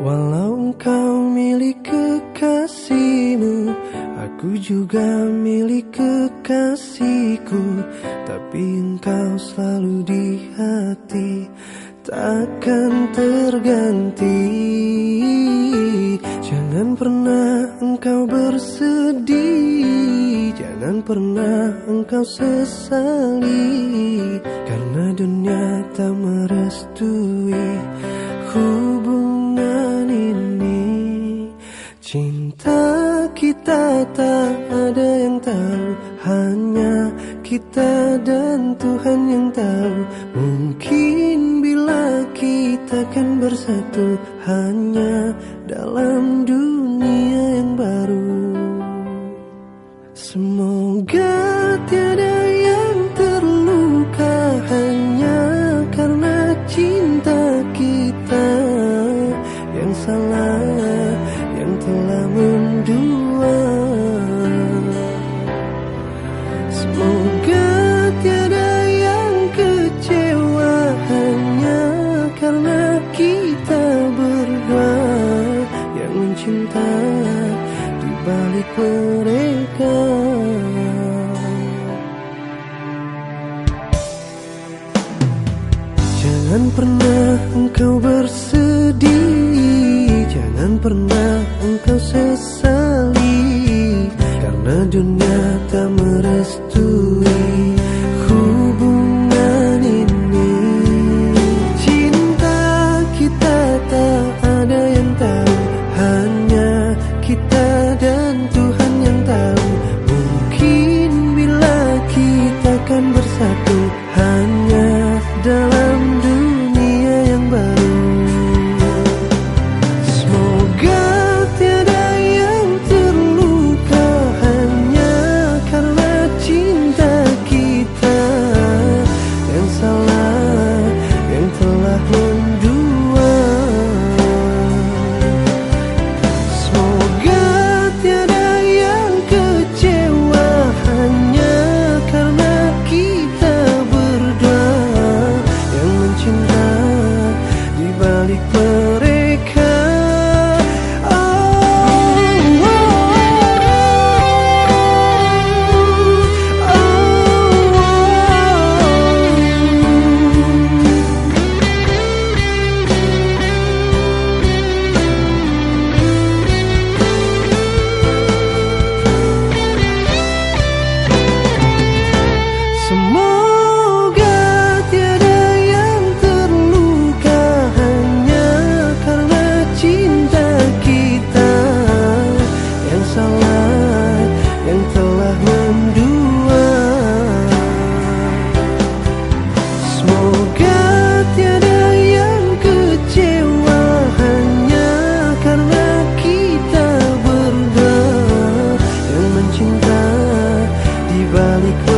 Walau engkau milik kekasihmu Aku juga milik kekasihku. Tapi engkau selalu di hati Takkan terganti. Jangan pernah engkau bersedih Jangan pernah engkau sesali Cinta kita tak ada yang tahu Hanya kita dan Tuhan yang tahu. Mungkin bila kita kan bersatu Hanya dalam dunia yang baru. Semoga tiada Semoga tiada yang kecewa Hanya karena kita berdua Yang mencinta di balik mereka. Jangan pernah engkau bersedih Jangan pernah engkau sesali karena dunia tak merestui. berbalik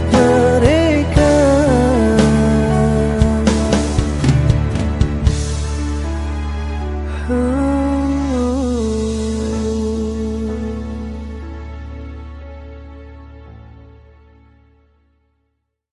pretty.